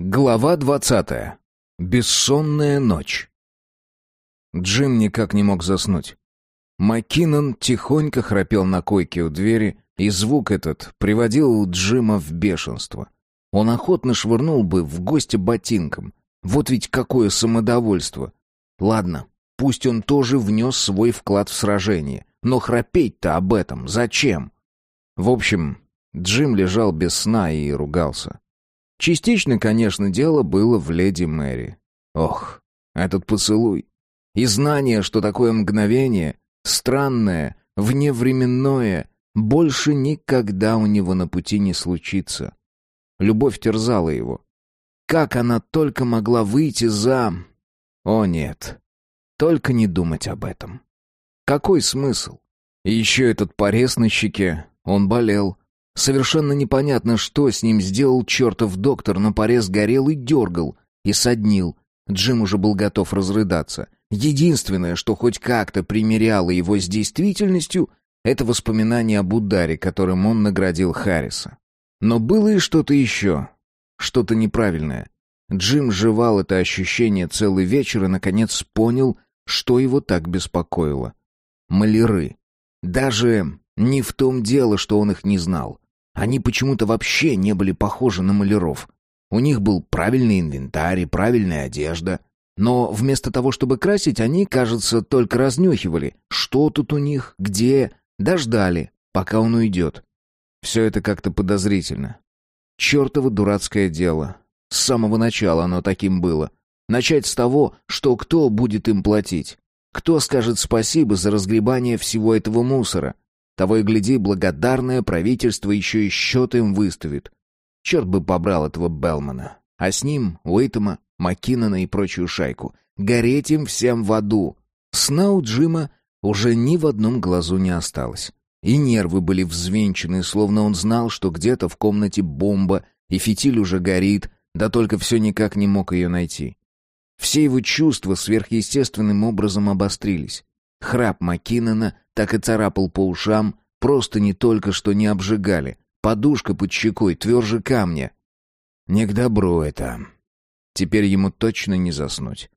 Глава двадцатая. Бессонная ночь. Джим никак не мог заснуть. Маккинон тихонько храпел на койке у двери, и звук этот приводил Джима в бешенство. Он охотно швырнул бы в гости ботинком. Вот ведь какое самодовольство. Ладно, пусть он тоже внес свой вклад в сражение, но храпеть-то об этом зачем? В общем, Джим лежал без сна и ругался. Частично, конечно, дело было в леди Мэри. Ох, этот поцелуй. И знание, что такое мгновение, странное, вневременное, больше никогда у него на пути не случится. Любовь терзала его. Как она только могла выйти за... О нет, только не думать об этом. Какой смысл? И еще этот порез на щеке, он болел. Совершенно непонятно, что с ним сделал чертов доктор, но порез горел и дергал, и соднил. Джим уже был готов разрыдаться. Единственное, что хоть как-то примеряло его с действительностью, это воспоминание об ударе, которым он наградил Харриса. Но было и что-то еще, что-то неправильное. Джим жевал это ощущение целый вечер и, наконец, понял, что его так беспокоило. Маляры. Даже не в том дело, что он их не знал. Они почему-то вообще не были похожи на маляров. У них был правильный инвентарь и правильная одежда. Но вместо того, чтобы красить, они, кажется, только разнюхивали. Что тут у них, где, дождали, пока он уйдет. Все это как-то подозрительно. Чертово дурацкое дело. С самого начала оно таким было. Начать с того, что кто будет им платить. Кто скажет спасибо за разгребание всего этого мусора? Того и гляди, благодарное правительство еще и счет им выставит. Черт бы побрал этого Белмана. А с ним Уэйтома, Маккинона и прочую шайку. Гореть им всем в аду. Сна у Джима уже ни в одном глазу не осталось. И нервы были взвинчены, словно он знал, что где-то в комнате бомба, и фитиль уже горит, да только все никак не мог ее найти. Все его чувства сверхъестественным образом обострились. Храп Маккинона так и царапал по ушам, просто не только что не обжигали. Подушка под щекой тверже камня. Не к добру это. Теперь ему точно не заснуть.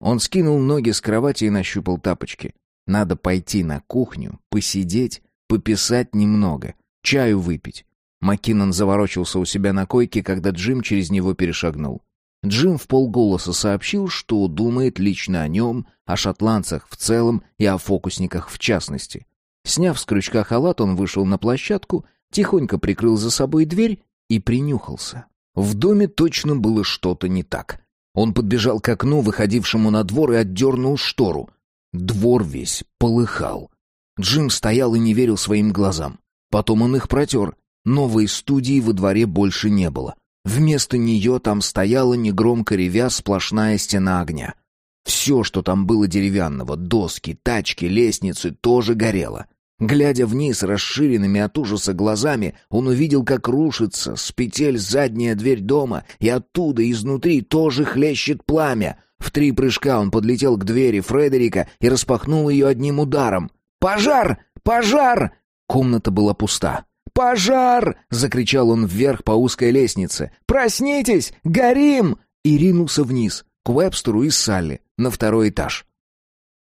Он скинул ноги с кровати и нащупал тапочки. Надо пойти на кухню, посидеть, пописать немного, чаю выпить. Маккинон заворочился у себя на койке, когда Джим через него перешагнул. Джим в полголоса сообщил, что думает лично о нем, о шотландцах в целом и о фокусниках в частности. Сняв с крючка халат, он вышел на площадку, тихонько прикрыл за собой дверь и принюхался. В доме точно было что-то не так. Он подбежал к окну, выходившему на двор, и отдернул штору. Двор весь полыхал. Джим стоял и не верил своим глазам. Потом он их протер. Новой студии во дворе больше не было. Вместо нее там стояла негромко ревя сплошная стена огня. Все, что там было деревянного, доски, тачки, лестницы, тоже горело. Глядя вниз расширенными от ужаса глазами, он увидел, как рушится с петель задняя дверь дома, и оттуда, изнутри, тоже хлещет пламя. В три прыжка он подлетел к двери Фредерика и распахнул ее одним ударом. «Пожар! Пожар!» Комната была пуста. «Пожар!» — закричал он вверх по узкой лестнице. «Проснитесь! Горим!» И ринулся вниз, к Уэбстеру и Салли, на второй этаж.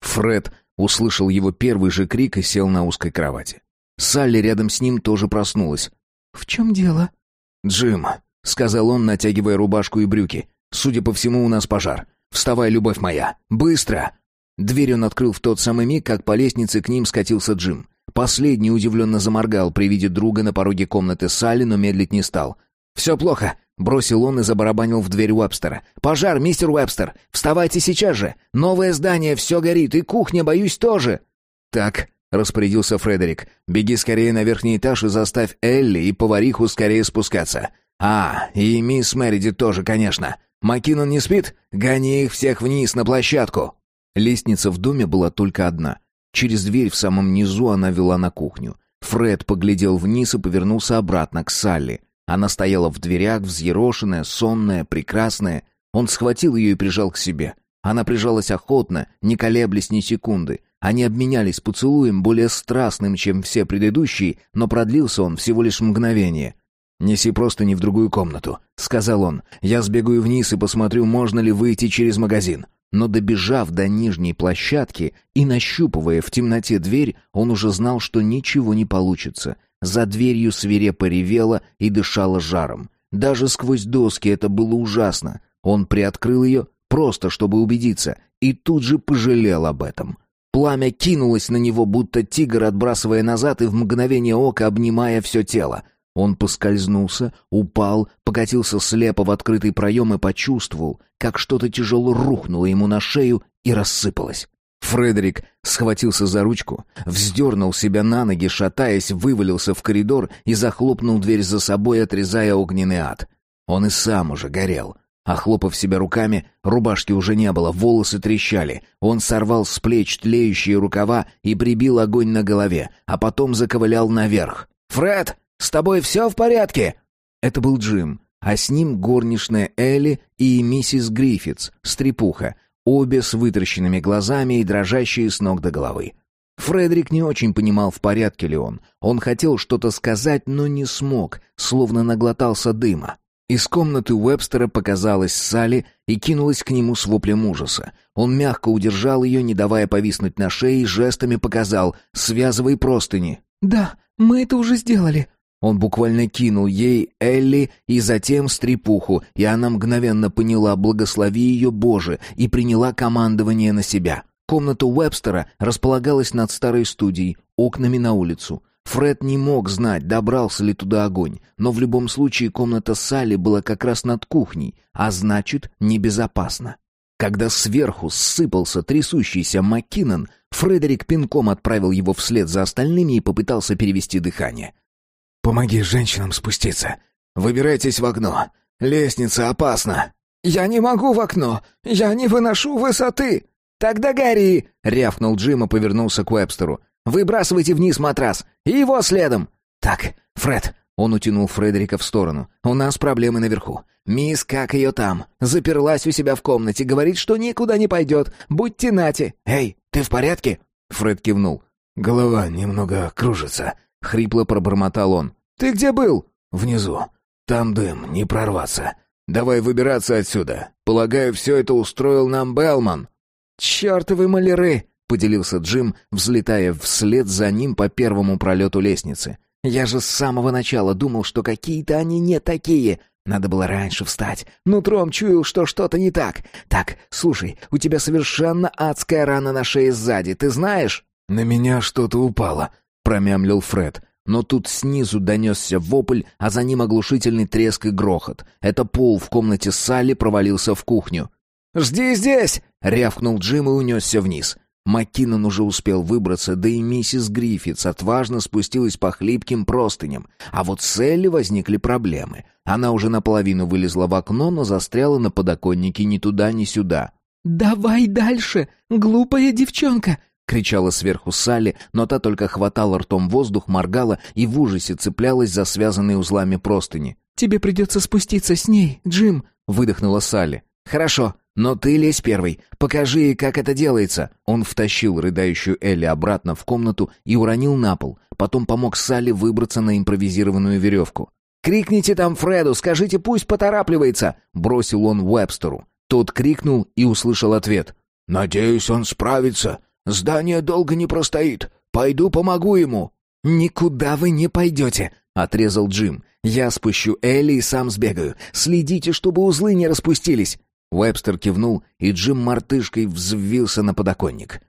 Фред услышал его первый же крик и сел на узкой кровати. Салли рядом с ним тоже проснулась. «В чем дело?» «Джим», — сказал он, натягивая рубашку и брюки. «Судя по всему, у нас пожар. Вставай, любовь моя! Быстро!» Дверь он открыл в тот самый миг, как по лестнице к ним скатился Джим. Последний удивленно заморгал при виде друга на пороге комнаты Салли, но медлить не стал. «Все плохо!» — бросил он и забарабанил в дверь Уэбстера. «Пожар, мистер Уэбстер! Вставайте сейчас же! Новое здание, все горит, и кухня, боюсь, тоже!» «Так», — распорядился Фредерик, — «беги скорее на верхний этаж и заставь Элли и повариху скорее спускаться. А, и мисс Мэриди тоже, конечно. Макинон не спит? Гони их всех вниз на площадку!» Лестница в доме была только одна. Через дверь в самом низу она вела на кухню. Фред поглядел вниз и повернулся обратно к Салли. Она стояла в дверях, взъерошенная, сонная, прекрасная. Он схватил ее и прижал к себе. Она прижалась охотно, не колеблясь ни секунды. Они обменялись поцелуем более страстным, чем все предыдущие, но продлился он всего лишь мгновение. «Неси просто не в другую комнату», — сказал он. «Я сбегаю вниз и посмотрю, можно ли выйти через магазин». Но добежав до нижней площадки и нащупывая в темноте дверь, он уже знал, что ничего не получится. За дверью свирепо ревело и дышало жаром. Даже сквозь доски это было ужасно. Он приоткрыл ее, просто чтобы убедиться, и тут же пожалел об этом. Пламя кинулось на него, будто тигр, отбрасывая назад и в мгновение ока обнимая все тело. Он поскользнулся, упал, покатился слепо в открытый проем и почувствовал, как что-то тяжело рухнуло ему на шею и рассыпалось. Фредерик схватился за ручку, вздернул себя на ноги, шатаясь, вывалился в коридор и захлопнул дверь за собой, отрезая огненный ад. Он и сам уже горел. Охлопав себя руками, рубашки уже не было, волосы трещали. Он сорвал с плеч тлеющие рукава и прибил огонь на голове, а потом заковылял наверх. «Фред, с тобой все в порядке?» Это был Джим, а с ним горничная Элли и миссис Гриффитс, стрепуха, обе с вытращенными глазами и дрожащие с ног до головы. Фредерик не очень понимал, в порядке ли он. Он хотел что-то сказать, но не смог, словно наглотался дыма. Из комнаты Уэбстера показалась Салли и кинулась к нему с воплем ужаса. Он мягко удержал ее, не давая повиснуть на шее, и жестами показал «связывай простыни». «Да, мы это уже сделали». Он буквально кинул ей Элли и затем стрепуху, и она мгновенно поняла «благослови ее, Боже» и приняла командование на себя. Комната Уэбстера располагалась над старой студией, окнами на улицу. Фред не мог знать, добрался ли туда огонь, но в любом случае комната Салли была как раз над кухней, а значит, небезопасно. Когда сверху ссыпался трясущийся Маккинон, Фредерик пинком отправил его вслед за остальными и попытался перевести дыхание. «Помоги женщинам спуститься. Выбирайтесь в окно. Лестница опасна». «Я не могу в окно. Я не выношу высоты». «Тогда гори!» — рявкнул Джим и повернулся к Уэбстеру. Выбрасывайте вниз матрас. И его следом. Так, Фред. Он утянул Фредерика в сторону. У нас проблемы наверху. Мисс, как ее там? Заперлась у себя в комнате, говорит, что никуда не пойдет. Будьте нати. Эй, ты в порядке? Фред кивнул. Голова немного кружится. Хрипло пробормотал он. Ты где был? Внизу. Там дым, не прорваться. Давай выбираться отсюда. Полагаю, все это устроил нам Белман. Чертовы маляры! — поделился Джим, взлетая вслед за ним по первому пролету лестницы. «Я же с самого начала думал, что какие-то они не такие. Надо было раньше встать. Нутром чуял, что что-то не так. Так, слушай, у тебя совершенно адская рана на шее сзади, ты знаешь?» «На меня что-то упало», — промямлил Фред. Но тут снизу донесся вопль, а за ним оглушительный треск и грохот. Это пол в комнате Салли провалился в кухню. «Жди здесь!» — рявкнул Джим и унесся вниз. Маккинон уже успел выбраться, да и миссис Гриффитс отважно спустилась по хлипким простыням. А вот с Элли возникли проблемы. Она уже наполовину вылезла в окно, но застряла на подоконнике ни туда, ни сюда. «Давай дальше, глупая девчонка!» — кричала сверху Салли, но та только хватала ртом воздух, моргала и в ужасе цеплялась за связанные узлами простыни. «Тебе придется спуститься с ней, Джим», — выдохнула Салли. «Хорошо, но ты лезь первый. Покажи, как это делается». Он втащил рыдающую Элли обратно в комнату и уронил на пол. Потом помог Салли выбраться на импровизированную веревку. «Крикните там Фреду, скажите, пусть поторапливается!» Бросил он Уэбстеру. Тот крикнул и услышал ответ. «Надеюсь, он справится. Здание долго не простоит. Пойду помогу ему». «Никуда вы не пойдете», — отрезал Джим. «Я спущу Элли и сам сбегаю. Следите, чтобы узлы не распустились. Вебстер кивнул, и Джим мартышкой взвился на подоконник.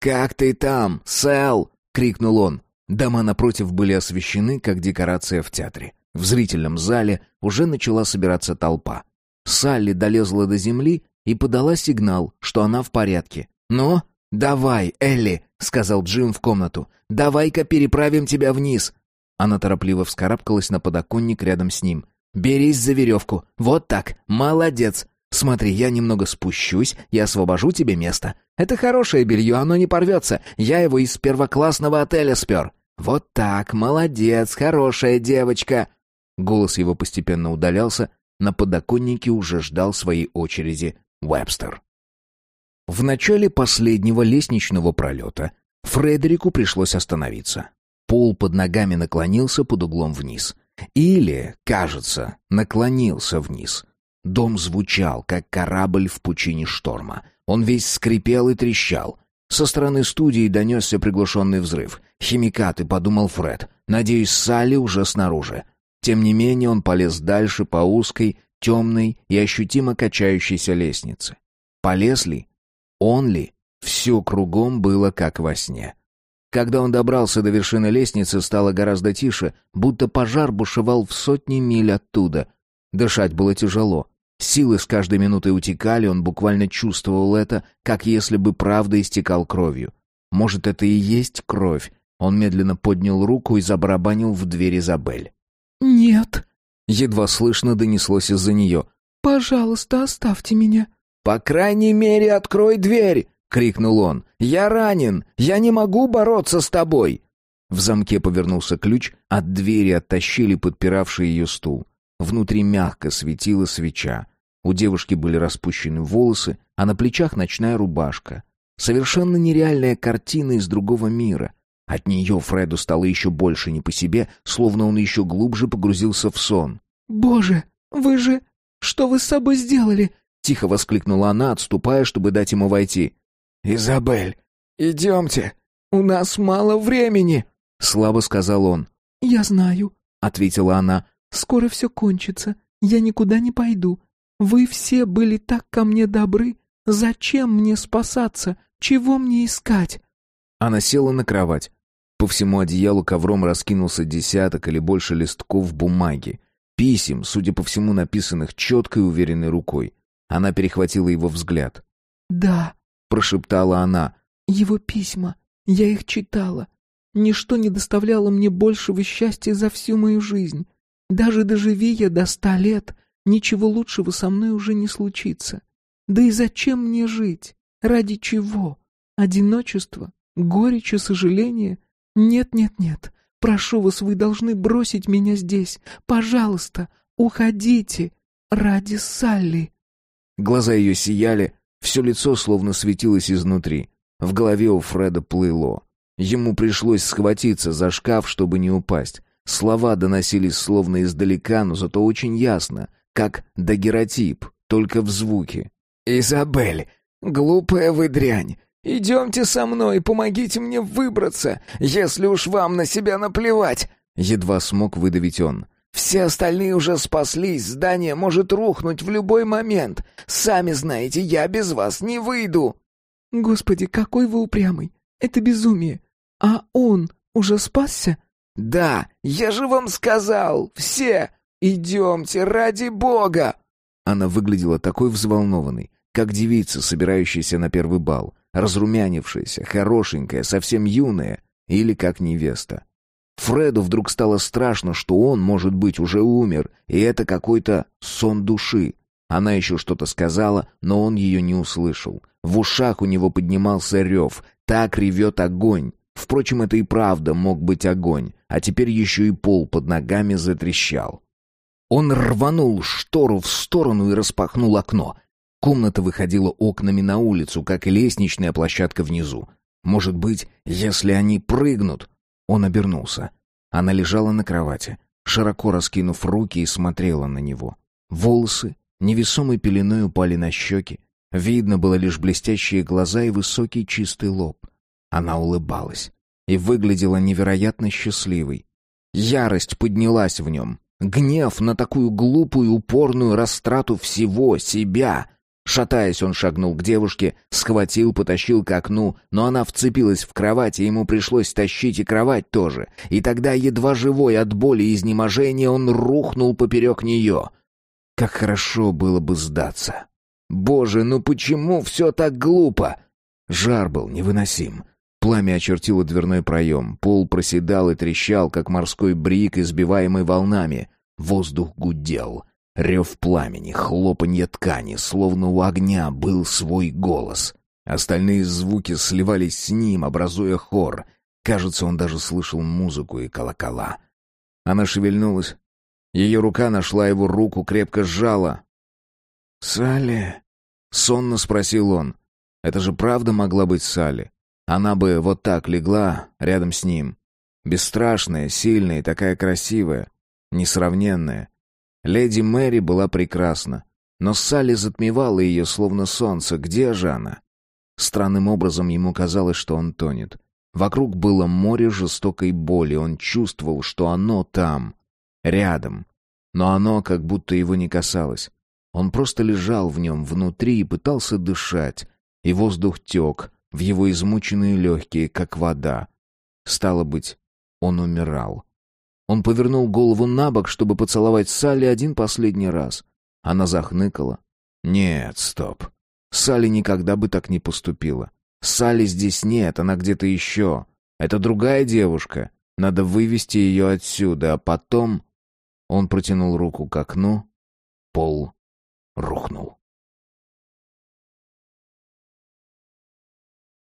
«Как ты там, Сэл?» — крикнул он. Дома напротив были освещены, как декорация в театре. В зрительном зале уже начала собираться толпа. Салли долезла до земли и подала сигнал, что она в порядке. «Ну, давай, Элли», — сказал Джим в комнату. «Давай-ка переправим тебя вниз». Она торопливо вскарабкалась на подоконник рядом с ним. «Берись за веревку. Вот так. Молодец. Смотри, я немного спущусь и освобожу тебе место. Это хорошее белье, оно не порвется. Я его из первоклассного отеля спер. Вот так, молодец, хорошая девочка. Голос его постепенно удалялся. На подоконнике уже ждал своей очереди Вебстер. В начале последнего лестничного пролета Фредерику пришлось остановиться. Пол под ногами наклонился под углом вниз. Или, кажется, наклонился вниз. Дом звучал, как корабль в пучине шторма. Он весь скрипел и трещал. Со стороны студии донесся приглушенный взрыв. «Химикаты», — подумал Фред. «Надеюсь, Салли уже снаружи». Тем не менее он полез дальше по узкой, темной и ощутимо качающейся лестнице. Полез ли? Он ли? Все кругом было как во сне. Когда он добрался до вершины лестницы, стало гораздо тише, будто пожар бушевал в сотни миль оттуда. Дышать было тяжело. Силы с каждой минутой утекали, он буквально чувствовал это, как если бы правда истекал кровью. Может, это и есть кровь? Он медленно поднял руку и забарабанил в дверь Изабель. «Нет», — едва слышно донеслось из-за нее. «Пожалуйста, оставьте меня». «По крайней мере, открой дверь!» крикнул он. «Я ранен! Я не могу бороться с тобой!» В замке повернулся ключ, от двери оттащили подпиравший ее стул. Внутри мягко светила свеча. У девушки были распущены волосы, а на плечах ночная рубашка. Совершенно нереальная картина из другого мира. От нее Фреду стало еще больше не по себе, словно он еще глубже погрузился в сон. «Боже, вы же... Что вы с собой сделали?» Тихо воскликнула она, отступая, чтобы дать ему войти. «Изабель, идемте, у нас мало времени», — слабо сказал он. «Я знаю», — ответила она. «Скоро все кончится, я никуда не пойду. Вы все были так ко мне добры. Зачем мне спасаться? Чего мне искать?» Она села на кровать. По всему одеялу ковром раскинулся десяток или больше листков бумаги. Писем, судя по всему, написанных четкой уверенной рукой. Она перехватила его взгляд. «Да», прошептала она. «Его письма. Я их читала. Ничто не доставляло мне большего счастья за всю мою жизнь. Даже доживи я до ста лет, ничего лучшего со мной уже не случится. Да и зачем мне жить? Ради чего? Одиночество? Горечь и сожаление? Нет-нет-нет. Прошу вас, вы должны бросить меня здесь. Пожалуйста, уходите. Ради Салли». Глаза ее сияли, все лицо словно светилось изнутри. В голове у Фреда плыло. Ему пришлось схватиться за шкаф, чтобы не упасть. Слова доносились словно издалека, но зато очень ясно, как дагеротип, только в звуке. «Изабель, глупая вы дрянь, идемте со мной, помогите мне выбраться, если уж вам на себя наплевать!» Едва смог выдавить он. Все остальные уже спаслись, здание может рухнуть в любой момент. Сами знаете, я без вас не выйду». «Господи, какой вы упрямый! Это безумие! А он уже спасся?» «Да, я же вам сказал! Все! Идемте, ради бога!» Она выглядела такой взволнованной, как девица, собирающаяся на первый бал, разрумянившаяся, хорошенькая, совсем юная, или как невеста. Фреду вдруг стало страшно, что он, может быть, уже умер, и это какой-то сон души. Она еще что-то сказала, но он ее не услышал. В ушах у него поднимался рев. Так ревет огонь. Впрочем, это и правда мог быть огонь, а теперь еще и пол под ногами затрещал. Он рванул штору в сторону и распахнул окно. Комната выходила окнами на улицу, как и лестничная площадка внизу. Может быть, если они прыгнут, он обернулся. Она лежала на кровати, широко раскинув руки и смотрела на него. Волосы невесомой пеленой упали на щеки. Видно было лишь блестящие глаза и высокий чистый лоб. Она улыбалась и выглядела невероятно счастливой. Ярость поднялась в нем. Гнев на такую глупую, упорную растрату всего себя, Шатаясь, он шагнул к девушке, схватил, потащил к окну, но она вцепилась в кровать, и ему пришлось тащить и кровать тоже. И тогда, едва живой от боли и изнеможения, он рухнул поперек нее. Как хорошо было бы сдаться. Боже, ну почему все так глупо? Жар был невыносим. Пламя очертило дверной проем, пол проседал и трещал, как морской брик, избиваемый волнами. Воздух гудел. Рев пламени, хлопанье ткани, словно у огня был свой голос. Остальные звуки сливались с ним, образуя хор. Кажется, он даже слышал музыку и колокола. Она шевельнулась. Ее рука нашла его руку, крепко сжала. «Салли?» — сонно спросил он. Это же правда могла быть Салли. Она бы вот так легла рядом с ним. Бесстрашная, сильная такая красивая. несравненная. Леди Мэри была прекрасна, но Салли затмевала ее, словно солнце. Где же она? Странным образом ему казалось, что он тонет. Вокруг было море жестокой боли, он чувствовал, что оно там, рядом. Но оно как будто его не касалось. Он просто лежал в нем внутри и пытался дышать, и воздух тек в его измученные легкие, как вода. Стало быть, он умирал. Он повернул голову на бок, чтобы поцеловать Салли один последний раз. Она захныкала. «Нет, стоп. Салли никогда бы так не поступила. Салли здесь нет, она где-то еще. Это другая девушка. Надо вывести ее отсюда, а потом...» Он протянул руку к окну. Пол рухнул.